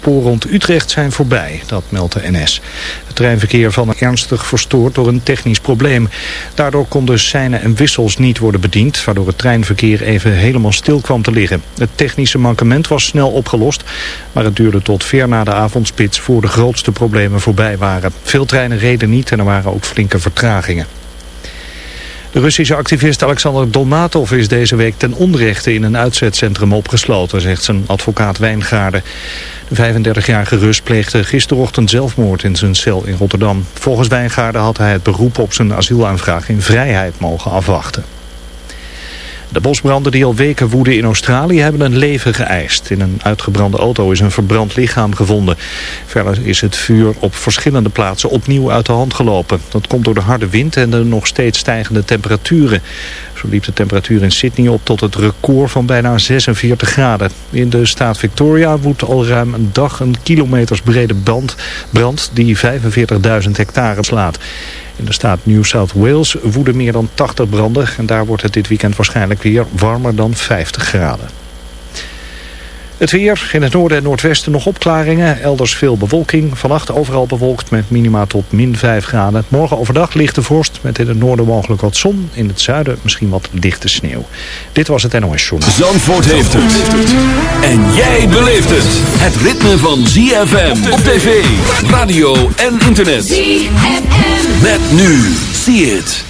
spoor rond Utrecht zijn voorbij, dat meldt de NS. Het treinverkeer van ernstig verstoord door een technisch probleem. Daardoor konden seinen en wissels niet worden bediend, waardoor het treinverkeer even helemaal stil kwam te liggen. Het technische mankement was snel opgelost, maar het duurde tot ver na de avondspits voor de grootste problemen voorbij waren. Veel treinen reden niet en er waren ook flinke vertragingen. De Russische activist Alexander Dolmatov is deze week ten onrechte in een uitzetcentrum opgesloten, zegt zijn advocaat Wijngaarden. De 35-jarige Rus pleegde gisterochtend zelfmoord in zijn cel in Rotterdam. Volgens Wijngaarden had hij het beroep op zijn asielaanvraag in vrijheid mogen afwachten. De bosbranden die al weken woeden in Australië hebben een leven geëist. In een uitgebrande auto is een verbrand lichaam gevonden. Verder is het vuur op verschillende plaatsen opnieuw uit de hand gelopen. Dat komt door de harde wind en de nog steeds stijgende temperaturen. Zo liep de temperatuur in Sydney op tot het record van bijna 46 graden. In de staat Victoria woedt al ruim een dag een kilometers brede band, brand die 45.000 hectare slaat. In de staat New South Wales woeden meer dan 80 branden en daar wordt het dit weekend waarschijnlijk weer warmer dan 50 graden. Het weer, in het noorden en noordwesten nog opklaringen. Elders veel bewolking. Vannacht overal bewolkt met minima tot min 5 graden. Morgen overdag lichte vorst met in het noorden mogelijk wat zon. In het zuiden misschien wat dichte sneeuw. Dit was het NOS Journal. Zandvoort heeft het. En jij beleeft het. Het ritme van ZFM op tv, radio en internet. ZFM. Met nu. See it.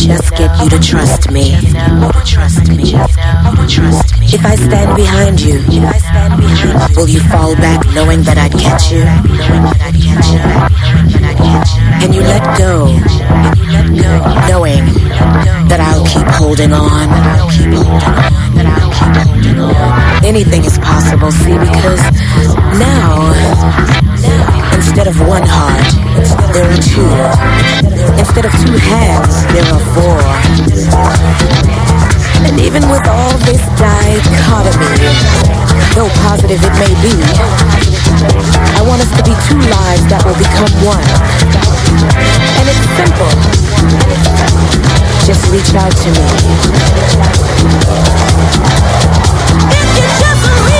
Just get you to trust me? If I stand behind you, will you fall back knowing that I'd catch you? Can you let go, knowing that I'll keep holding on? Anything is possible, see, because now, instead of one heart, there are two. Instead of two hands, there are four. And even with all this dichotomy, though positive it may be, I want us to be two lives that will become one. And it's simple. Just reach out to me. If you just reach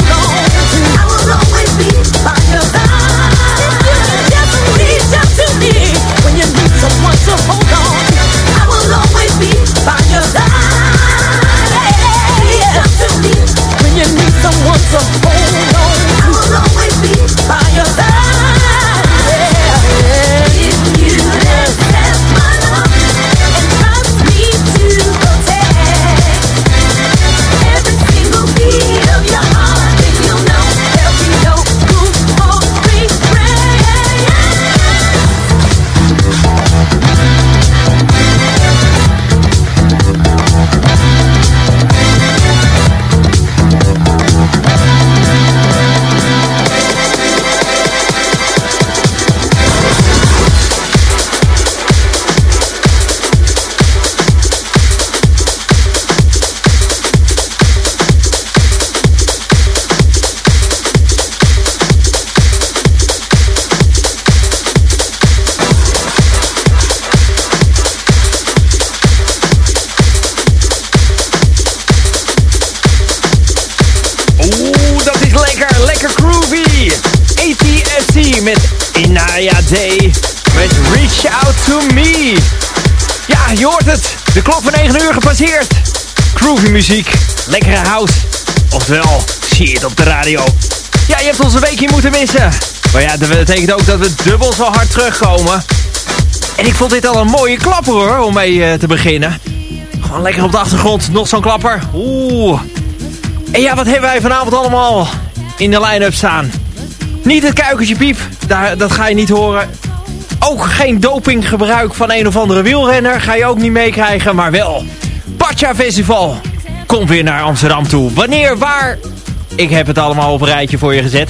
klok van 9 uur gepasseerd. Groovy muziek, lekkere house. Oftewel, zie je het op de radio. Ja, je hebt onze weekje moeten missen. Maar ja, dat betekent ook dat we dubbel zo hard terugkomen. En ik vond dit al een mooie klapper hoor, om mee uh, te beginnen. Gewoon lekker op de achtergrond, nog zo'n klapper. Oeh. En ja, wat hebben wij vanavond allemaal in de line-up staan? Niet het kuikentje piep, daar, dat ga je niet horen. Ook geen dopinggebruik van een of andere wielrenner ga je ook niet meekrijgen, maar wel. Pacha Festival komt weer naar Amsterdam toe. Wanneer, waar? Ik heb het allemaal op een rijtje voor je gezet.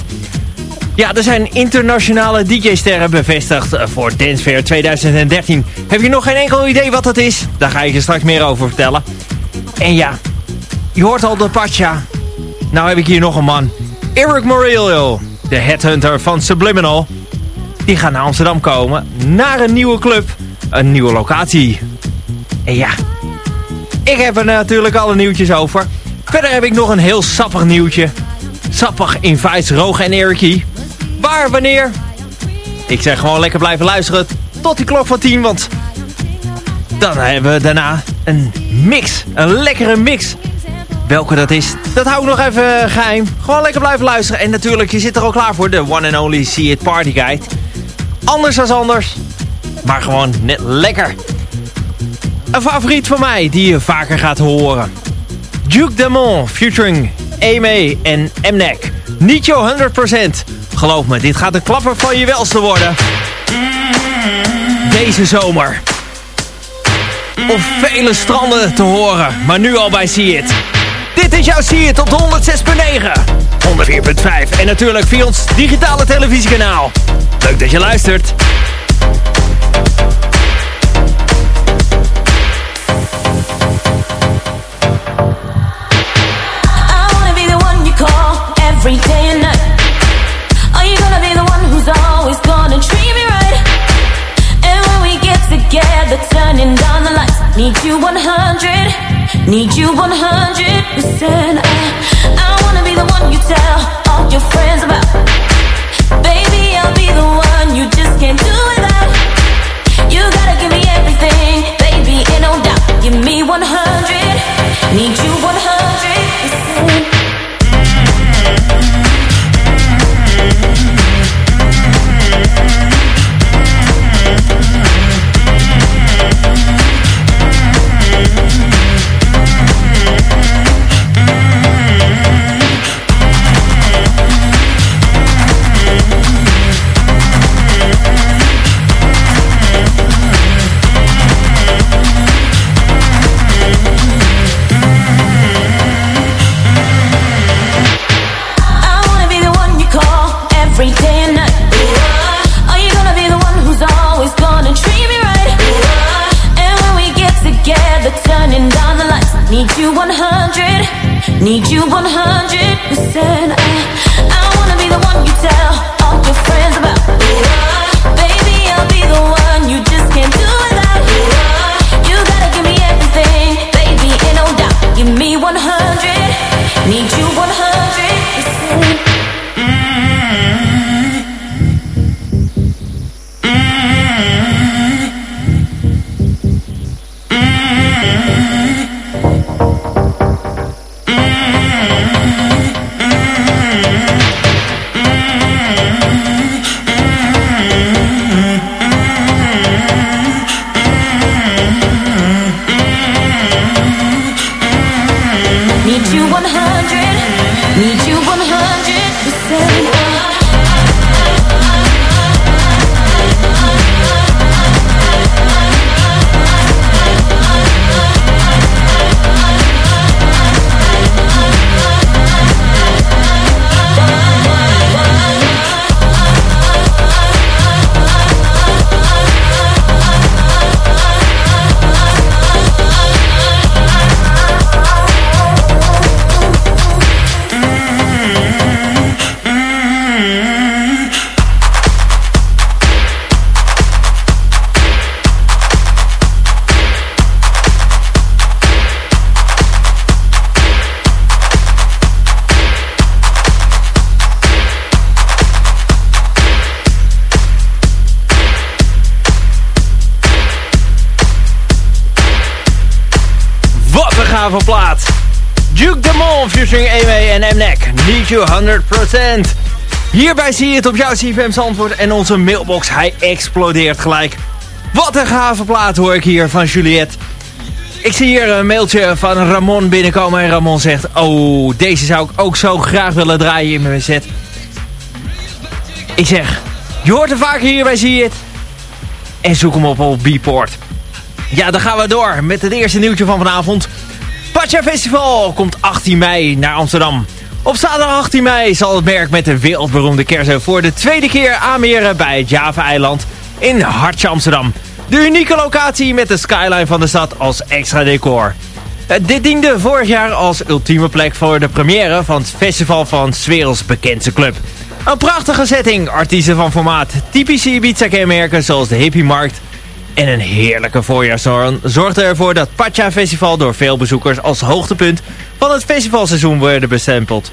Ja, er zijn internationale DJ-sterren bevestigd voor Dance Fair 2013. Heb je nog geen enkel idee wat dat is? Daar ga ik je straks meer over vertellen. En ja, je hoort al de Pacha. Nou heb ik hier nog een man. Eric Morillo, de headhunter van Subliminal die gaan naar Amsterdam komen. Naar een nieuwe club. Een nieuwe locatie. En ja, ik heb er natuurlijk alle nieuwtjes over. Verder heb ik nog een heel sappig nieuwtje. Sappig invites Roge en Erikie. Waar, wanneer? Ik zeg gewoon lekker blijven luisteren tot die klok van 10, want dan hebben we daarna een mix. Een lekkere mix. Welke dat is, dat hou ik nog even geheim. Gewoon lekker blijven luisteren. En natuurlijk, je zit er al klaar voor. De one and only See It Party Guide. Anders als anders. Maar gewoon net lekker. Een favoriet van mij die je vaker gaat horen. Duke Demon featuring Ame en Mnek. Niet jouw 100%. Geloof me, dit gaat een klapper van je welste worden. Deze zomer. Op vele stranden te horen, maar nu al bij See It. Dit is jouw See It op de 106.9, 104.5 en natuurlijk via ons digitale televisiekanaal. Leuk dat je luistert. every day and night? Are you gonna be the one who's always gonna treat me right? And when we get together, turning down the lights, need you 100 Need you 100%. I, I wanna be the one you tell all your friends about. Baby, Need you 100%. Need you 100 plaat. Duke Demon featuring Amy en Mnek. Need you 100%. Hierbij zie je het op jouw CFM's antwoord en onze mailbox. Hij explodeert gelijk. Wat een gave plaat hoor ik hier van Juliette. Ik zie hier een mailtje van Ramon binnenkomen en Ramon zegt... Oh, deze zou ik ook zo graag willen draaien in mijn set. Ik zeg, je hoort er vaker hierbij zie je het. En zoek hem op op Beatport. Ja, dan gaan we door met het eerste nieuwtje van vanavond. Pacha Festival komt 18 mei naar Amsterdam. Op zaterdag 18 mei zal het merk met de wereldberoemde kersen voor de tweede keer aanmeren bij het Java-eiland in Hartje Amsterdam. De unieke locatie met de skyline van de stad als extra decor. Eh, Dit diende vorig jaar als ultieme plek voor de première van het festival van 's werelds bekendste club. Een prachtige setting, artiesten van formaat, typische Ibiza-kenmerken zoals de hippie-markt en een heerlijke voorjaarszorn zorgde ervoor dat Pacha Festival door veel bezoekers als hoogtepunt van het festivalseizoen werden bestempeld.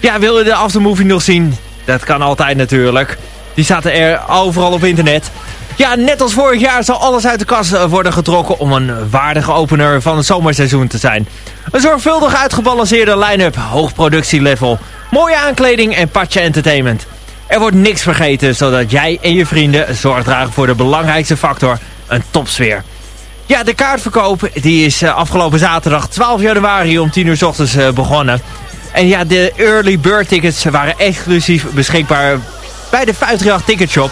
Ja, wil je de aftermovie nog zien? Dat kan altijd natuurlijk. Die zaten er overal op internet. Ja, net als vorig jaar zal alles uit de kast eh, worden getrokken om een waardige opener van het zomerseizoen te zijn. Een zorgvuldig uitgebalanceerde line-up, hoog productielevel, mooie aankleding en Pacha Entertainment. Er wordt niks vergeten, zodat jij en je vrienden zorg dragen voor de belangrijkste factor, een topsfeer. Ja, de kaartverkoop die is eh, afgelopen zaterdag 12 januari om 10 uur s ochtends eh, begonnen. En ja, de early bird tickets waren exclusief beschikbaar bij de 538 Ticketshop.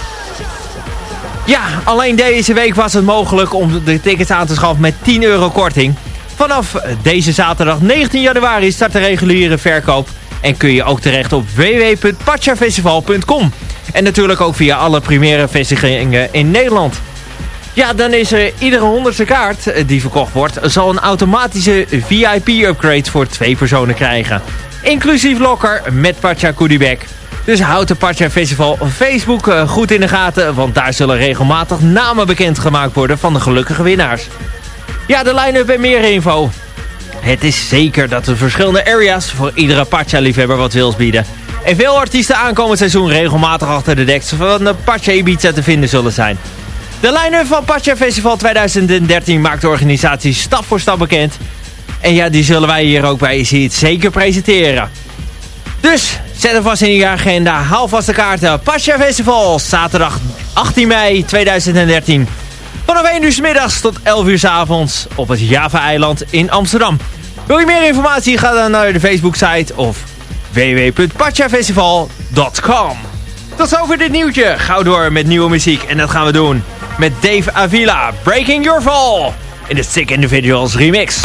Ja, alleen deze week was het mogelijk om de tickets aan te schaffen met 10 euro korting. Vanaf deze zaterdag 19 januari start de reguliere verkoop. En kun je ook terecht op www.pachafestival.com. En natuurlijk ook via alle primaire vestigingen in Nederland. Ja, dan is er iedere honderdste kaart eh, die verkocht wordt... zal een automatische VIP-upgrade voor twee personen krijgen. Inclusief locker met Pacha Goodiebag. Dus houd de Pacha Festival Facebook eh, goed in de gaten... want daar zullen regelmatig namen bekendgemaakt worden van de gelukkige winnaars. Ja, de line-up en meer info. Het is zeker dat de verschillende areas voor iedere Pacha-liefhebber wat wils bieden. En veel artiesten aankomend seizoen regelmatig achter de deks van de Pacha Ibiza te vinden zullen zijn. De line-up van Pacha Festival 2013 maakt de organisatie stap voor stap bekend. En ja, die zullen wij hier ook bij Zie het zeker presenteren. Dus, zet hem vast in je agenda. Haal vast de kaarten. Pacha Festival, zaterdag 18 mei 2013. Vanaf 1 uur s middags tot 11 uur s avonds op het Java-eiland in Amsterdam. Wil je meer informatie? Ga dan naar de Facebook-site of www.pachafestival.com Tot zover dit nieuwtje. Gauw door met nieuwe muziek. En dat gaan we doen met Dave Avila. Breaking Your Fall. In de Sick Individuals remix.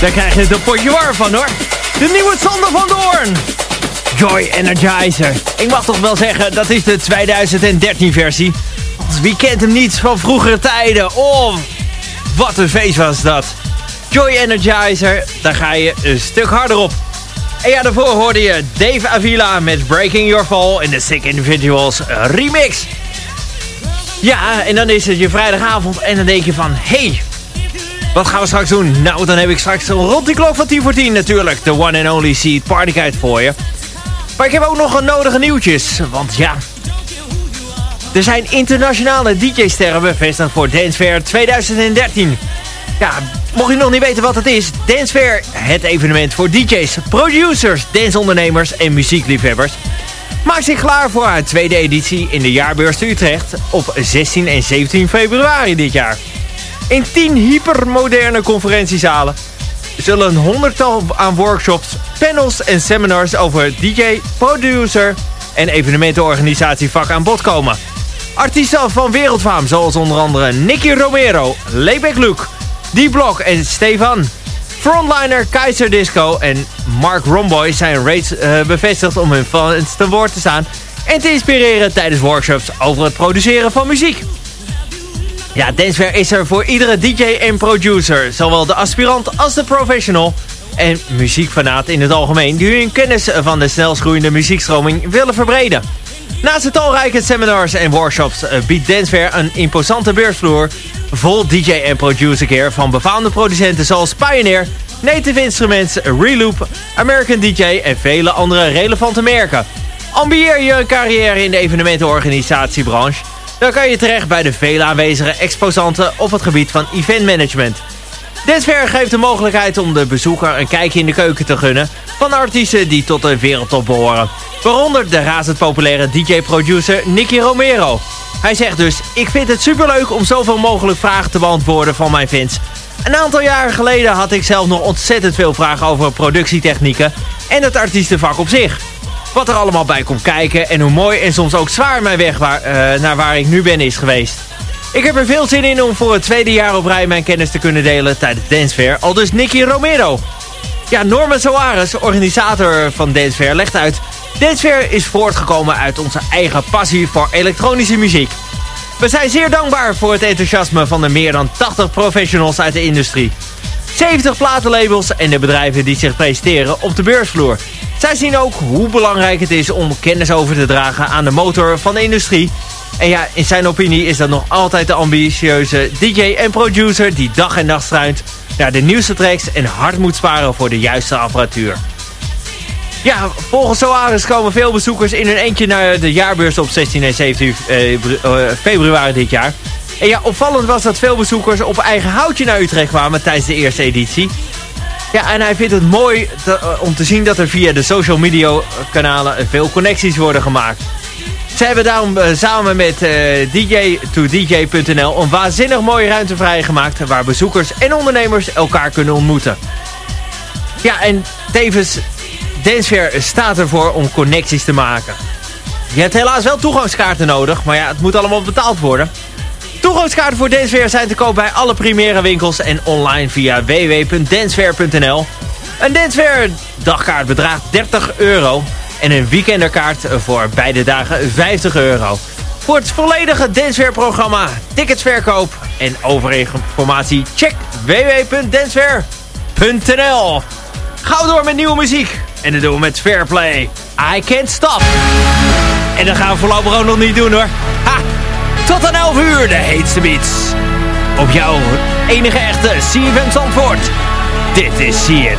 Daar krijg je een potje van hoor. De nieuwe Sander van Doorn. Joy Energizer. Ik mag toch wel zeggen, dat is de 2013 versie. wie kent hem niet van vroegere tijden? Oh, wat een feest was dat. Joy Energizer, daar ga je een stuk harder op. En ja, daarvoor hoorde je Dave Avila met Breaking Your Fall in de Sick Individuals remix. Ja, en dan is het je vrijdagavond en dan denk je van... Hey, wat gaan we straks doen? Nou, dan heb ik straks rond die klok van 10 voor 10 natuurlijk... de one and only Seed Party Guide voor je. Maar ik heb ook nog een nodige nieuwtjes. Want ja, er zijn internationale DJ-sterren bevestigd voor Dance Fair 2013. Ja, mocht je nog niet weten wat het is... Dance Fair, het evenement voor DJ's, producers, danceondernemers en muziekliefhebbers... maakt zich klaar voor haar tweede editie in de jaarbeurs Utrecht... op 16 en 17 februari dit jaar. In 10 hypermoderne conferentiezalen zullen een honderdtal aan workshops, panels en seminars over DJ, producer en evenementenorganisatie vak aan bod komen. Artiesten van wereldfaam zoals onder andere Nicky Romero, Lebeck Luke, D-Block en Stefan. Frontliner Kaiser Disco en Mark Romboy zijn reeds uh, bevestigd om hun fans te woord te staan en te inspireren tijdens workshops over het produceren van muziek. Ja, Dancewear is er voor iedere DJ en producer, zowel de aspirant als de professional en muziekfanaat in het algemeen, die hun kennis van de snelstgroeiende muziekstroming willen verbreden. Naast de talrijke seminars en workshops eh, biedt Dancewear een imposante beursvloer vol DJ en producer gear van befaamde producenten zoals Pioneer, Native Instruments, Reloop, American DJ en vele andere relevante merken. Ambieer je carrière in de evenementenorganisatiebranche dan kan je terecht bij de vele aanwezige exposanten op het gebied van eventmanagement. Desver geeft de mogelijkheid om de bezoeker een kijkje in de keuken te gunnen van artiesten die tot de wereldtop behoren. Waaronder de razend populaire DJ-producer Nicky Romero. Hij zegt dus, ik vind het superleuk om zoveel mogelijk vragen te beantwoorden van mijn fans. Een aantal jaren geleden had ik zelf nog ontzettend veel vragen over productietechnieken en het artiestenvak op zich. Wat er allemaal bij komt kijken en hoe mooi en soms ook zwaar mijn weg waar, uh, naar waar ik nu ben is geweest. Ik heb er veel zin in om voor het tweede jaar op rij mijn kennis te kunnen delen tijdens Dance Fair, al dus Nicky Romero. Ja, Norman Soares, organisator van Dance Fair, legt uit... Dance Fair is voortgekomen uit onze eigen passie voor elektronische muziek. We zijn zeer dankbaar voor het enthousiasme van de meer dan 80 professionals uit de industrie. 70 platenlabels en de bedrijven die zich presenteren op de beursvloer. Zij zien ook hoe belangrijk het is om kennis over te dragen aan de motor van de industrie. En ja, in zijn opinie is dat nog altijd de ambitieuze DJ en producer die dag en nacht struint naar de nieuwste tracks en hard moet sparen voor de juiste apparatuur. Ja, volgens Soares komen veel bezoekers in hun eentje naar de jaarbeurs op 16 en 17 eh, eh, februari dit jaar. En ja, opvallend was dat veel bezoekers op eigen houtje naar Utrecht kwamen tijdens de eerste editie. Ja, en hij vindt het mooi te, uh, om te zien dat er via de social media kanalen veel connecties worden gemaakt. Ze hebben daarom uh, samen met uh, eh, dj2dj.nl een waanzinnig mooie ruimte vrijgemaakt... waar bezoekers en ondernemers elkaar kunnen ontmoeten. Ja, en tevens, Dancefair staat ervoor om connecties te maken. Je hebt helaas wel toegangskaarten nodig, maar ja, het moet allemaal betaald worden... Toegangskaarten voor Dancefair zijn te koop bij alle primaire winkels en online via www.dancefair.nl. Een Dancefair dagkaart bedraagt 30 euro en een weekenderkaart voor beide dagen 50 euro. Voor het volledige Dancefair programma, ticketsverkoop en overige informatie check www.dancefair.nl. Gauw door met nieuwe muziek en dat doen we met Fairplay. I Can't Stop. En dat gaan we voorlopig ook nog niet doen hoor. Tot aan 11 uur de heetste beats. Op jouw enige echte CFM Zandvoort. Dit is See.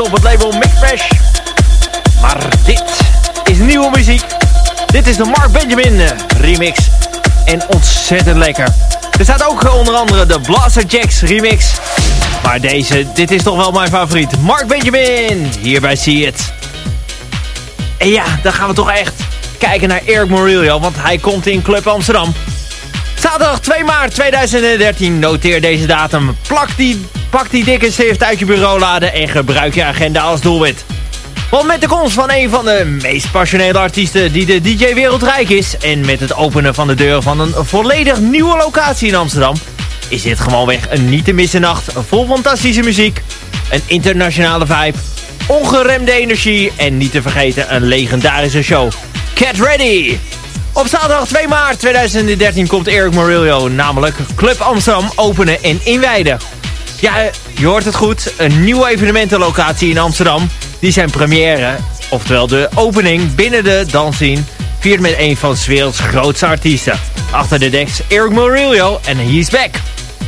Op het label Mixfresh. Maar dit is nieuwe muziek. Dit is de Mark Benjamin eh, remix. En ontzettend lekker. Er staat ook onder andere de Blaster Jacks remix. Maar deze, dit is toch wel mijn favoriet. Mark Benjamin, hierbij zie je het. En ja, dan gaan we toch echt kijken naar Eric Morillo, want hij komt in Club Amsterdam. Zaterdag 2 maart 2013, noteer deze datum. Plak die, pak die dikke stift uit je bureaulade en gebruik je agenda als doelwit. Want met de komst van een van de meest passionele artiesten die de DJ-wereld rijk is... en met het openen van de deur van een volledig nieuwe locatie in Amsterdam... is dit gewoonweg een niet te missen nacht vol fantastische muziek... een internationale vibe, ongeremde energie en niet te vergeten een legendarische show. Get ready! Op zaterdag 2 maart 2013 komt Eric Morillo namelijk Club Amsterdam openen en inwijden. Ja, je hoort het goed. Een nieuwe evenementenlocatie in Amsterdam. Die zijn première, oftewel de opening binnen de dansscene, viert met een van 's werelds grootste artiesten. Achter de deks Eric Morillo en He's Back.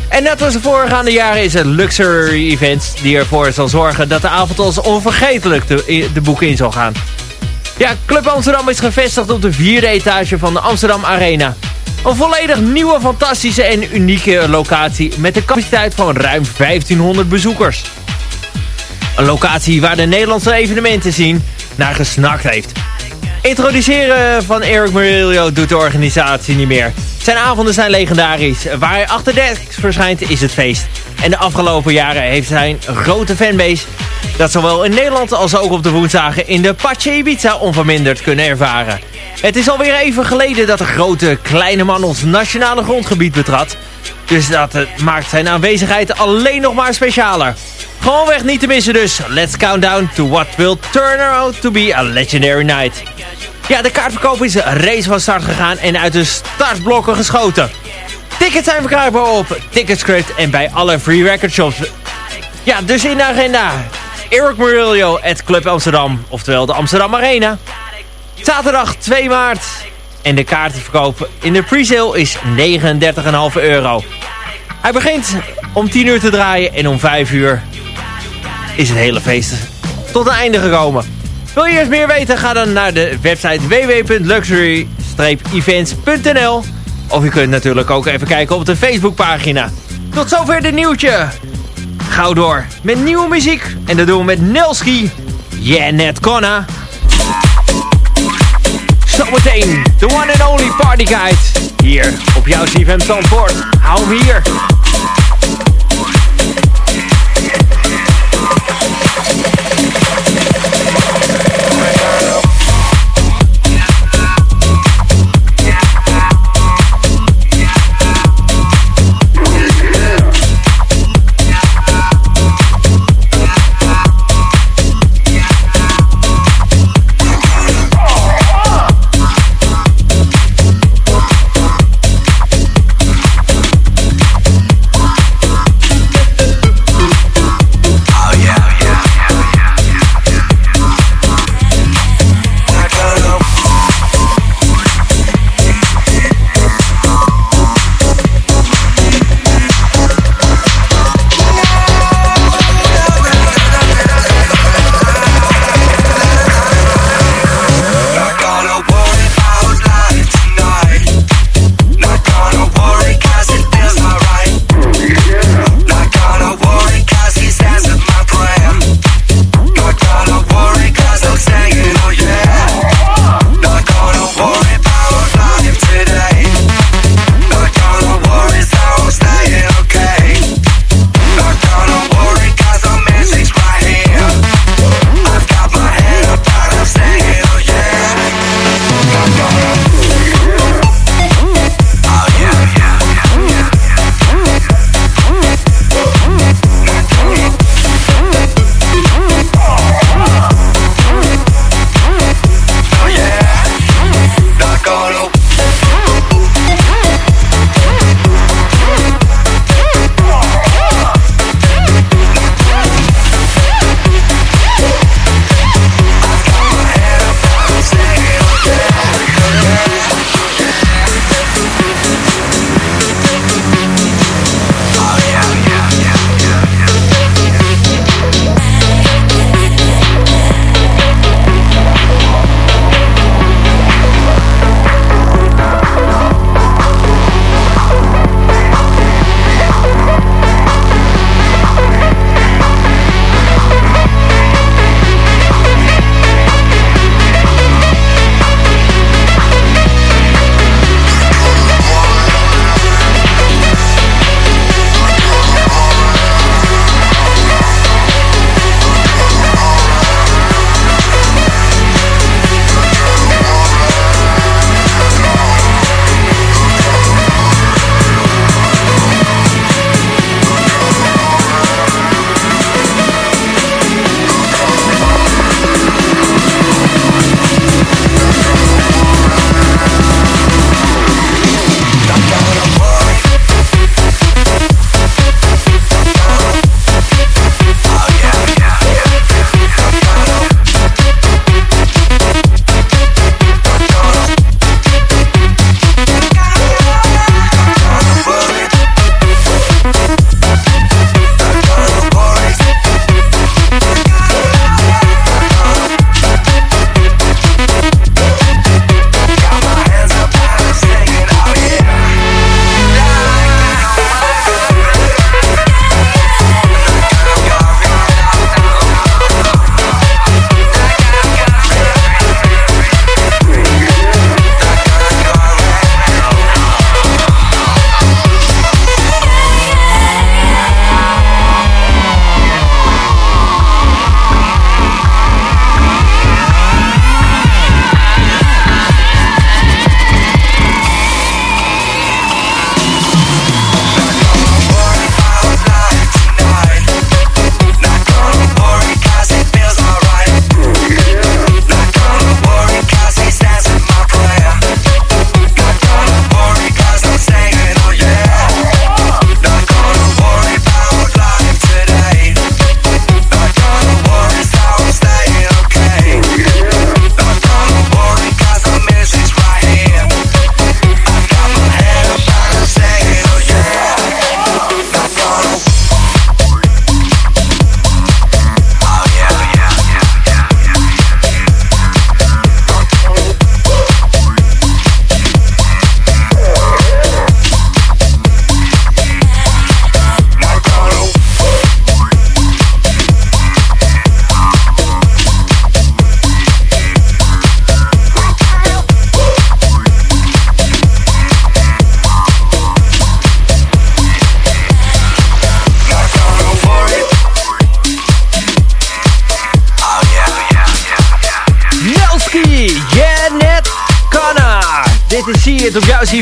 En net als de voorgaande jaren is het Luxury Events die ervoor zal zorgen dat de avond als onvergetelijk de, de boeken in zal gaan. Ja, Club Amsterdam is gevestigd op de vierde etage van de Amsterdam Arena. Een volledig nieuwe, fantastische en unieke locatie met een capaciteit van ruim 1500 bezoekers. Een locatie waar de Nederlandse evenementen zien naar gesnakt heeft. Introduceren van Eric Murillo doet de organisatie niet meer. Zijn avonden zijn legendarisch. Waar hij achter de verschijnt is het feest. En de afgelopen jaren heeft hij een grote fanbase... dat zowel in Nederland als ook op de woensdagen in de Pache Ibiza onverminderd kunnen ervaren. Het is alweer even geleden dat de grote kleine man ons nationale grondgebied betrad. Dus dat maakt zijn aanwezigheid alleen nog maar specialer. Gewoonweg niet te missen dus. Let's count down to what will turn out to be a legendary night. Ja, de kaartverkoop is race van start gegaan en uit de startblokken geschoten. Tickets zijn verkrijgbaar op Ticketscript en bij alle free record shops. Ja, dus in de agenda. Eric Murillo at Club Amsterdam, oftewel de Amsterdam Arena. Zaterdag 2 maart. En de kaartenverkoop in de presale is 39,5 euro. Hij begint om 10 uur te draaien en om 5 uur is het hele feest tot een einde gekomen. Wil je eerst meer weten? Ga dan naar de website www.luxury-events.nl Of je kunt natuurlijk ook even kijken op de Facebookpagina. Tot zover dit nieuwtje. Gauw door met nieuwe muziek. En dat doen we met Nelski. Yeah, net Konna. Zometeen, the one and only party guide. Hier op jouw CFM Zandvoort. Hou hier.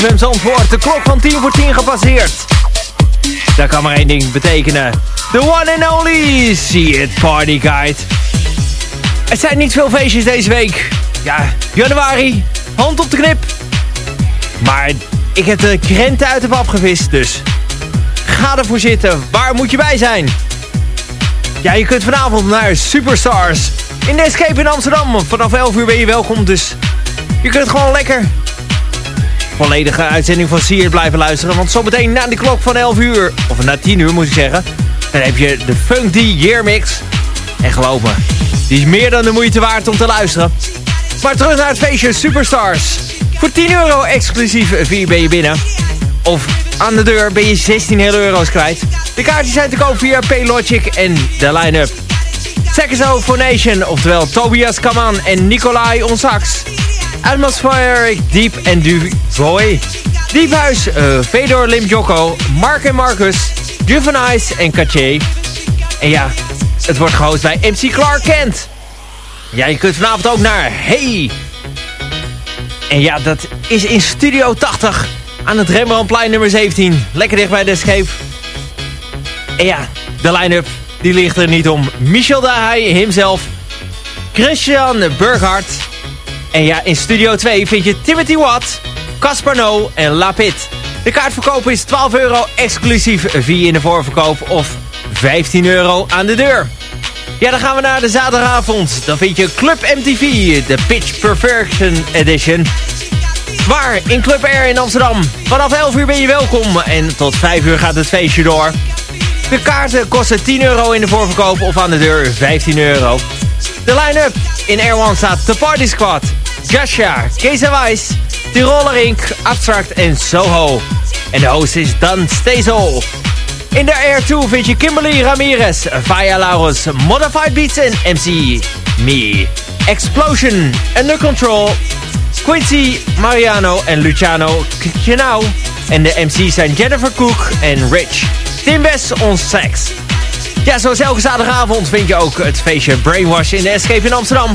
CFM Zandvoort. De klok van 10 voor 10 gepasseerd. Dat kan maar één ding betekenen. The one and only See It Party Guide. Het zijn niet veel feestjes deze week. Ja, januari, hand op de knip. Maar ik heb de krenten uit de pap gevist, dus ga ervoor zitten. Waar moet je bij zijn? Ja, je kunt vanavond naar Superstars. In de Escape in Amsterdam. Vanaf 11 uur ben je welkom, dus je kunt gewoon lekker volledige uitzending van Sier blijven luisteren. Want zometeen na de klok van 11 uur, of na 10 uur moet ik zeggen, dan heb je de Funk D Year Mix. En geloof me, die is meer dan de moeite waard om te luisteren. Maar terug naar het feestje Superstars. Voor 10 euro exclusief via ben je binnen. Of aan de deur ben je 16 hele euro's kwijt. De kaartjes zijn te koop via Paylogic en de line-up. Second Phonation, oftewel Tobias Kaman en Nicolai on sax. Atmospheric Deep en Duvoy. Diephuis, uh, Fedor Limjoko, Mark en Marcus, Juvenice en Caché. En ja, het wordt gehost bij MC Clark Kent. Ja, je kunt vanavond ook naar Hey. En ja, dat is in Studio 80 aan het Rembrandtplein nummer 17. Lekker dicht bij de scheep. En ja, de line-up die ligt er niet om. Michel Dahay himself. Christian Burghardt. En ja, in Studio 2 vind je Timothy Watt, Caspar No en Lapit. De kaartverkoop is 12 euro exclusief via in de voorverkoop of 15 euro aan de deur. Ja, dan gaan we naar de zaterdagavond. Dan vind je Club MTV, de Pitch Perfection Edition. Waar? In Club Air in Amsterdam. Vanaf 11 uur ben je welkom en tot 5 uur gaat het feestje door. De kaarten kosten 10 euro in de voorverkoop of aan de deur 15 euro. De line-up. In Air One staat The Party Squad, Gasha, Kees Weiss, Tiroler Inc., Abstract en Soho. En de host is Dan Stezel. In de Air 2 vind je Kimberly Ramirez, Faya Laurens, Modified Beats en MC Me. Explosion, Under Control, Quincy, Mariano en Luciano Chinau. En de MC's zijn Jennifer Cook en Rich. Tim West on Sex. Ja, zoals elke zaterdagavond vind je ook het feestje Brainwash in de Escape in Amsterdam.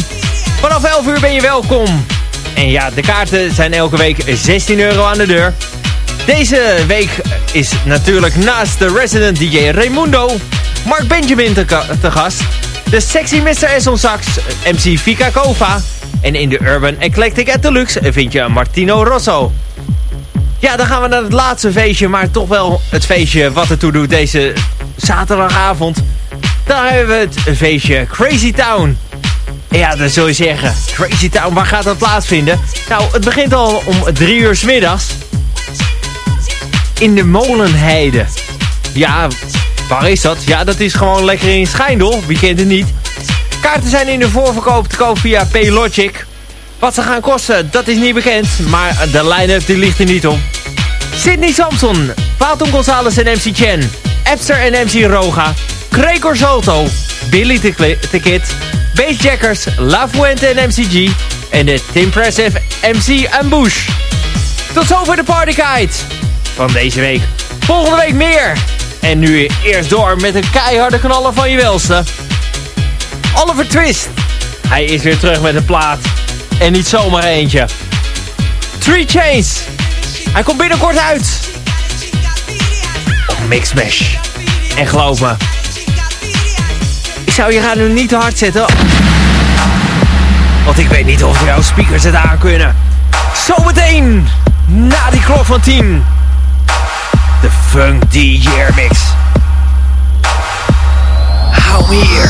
Vanaf 11 uur ben je welkom. En ja, de kaarten zijn elke week 16 euro aan de deur. Deze week is natuurlijk naast de resident DJ Raimundo... Mark Benjamin te, gast. De sexy Mr. S on sax, MC Vika Kova... En in de Urban Eclectic at Deluxe vind je Martino Rosso. Ja, dan gaan we naar het laatste feestje, maar toch wel het feestje wat ertoe doet deze zaterdagavond. Dan hebben we het feestje Crazy Town. Ja, dan zul je zeggen, Crazy Town, waar gaat dat plaatsvinden? Nou, het begint al om drie uur s middags. In de Molenheide. Ja, waar is dat? Ja, dat is gewoon lekker in Schijndel. Wie kent het niet? Kaarten zijn in de voorverkoop te koop via Paylogic. Wat ze gaan kosten, dat is niet bekend. Maar de line-up die ligt er niet om. Sidney Samson, Paalton Gonzalez en MC Chen. Epster en MC Roga. Gregor Zolto. Billy the Kid. Bassjackers, La Fuente en MCG. En de Timpressive MC Ambush. Tot zover de partyguide van deze week. Volgende week meer. En nu eerst door met een keiharde knaller van je welste. Oliver Twist. Hij is weer terug met een plaat. En niet zomaar eentje. Three Chains. Hij komt binnenkort uit. Mixmash. En geloof me. Ik zou je gaan nu niet te hard zetten. Want ik weet niet of jouw speakers het aan kunnen. Zometeen. Na die klok van 10. De Funk DJ Mix. Hou hier.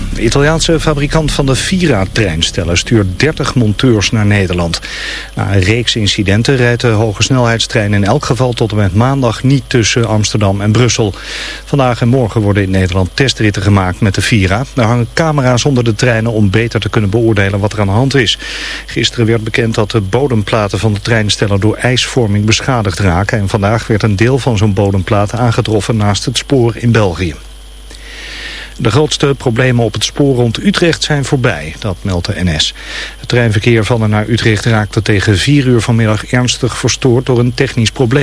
De Italiaanse fabrikant van de Vira-treinstellen stuurt 30 monteurs naar Nederland. Na een reeks incidenten rijdt de hogesnelheidstrein in elk geval tot en met maandag niet tussen Amsterdam en Brussel. Vandaag en morgen worden in Nederland testritten gemaakt met de Vira. Er hangen camera's onder de treinen om beter te kunnen beoordelen wat er aan de hand is. Gisteren werd bekend dat de bodemplaten van de treinstellen door ijsvorming beschadigd raken. En vandaag werd een deel van zo'n bodemplaat aangetroffen naast het spoor in België. De grootste problemen op het spoor rond Utrecht zijn voorbij, dat meldt de NS. Het treinverkeer van en naar Utrecht raakte tegen 4 uur vanmiddag ernstig verstoord door een technisch probleem.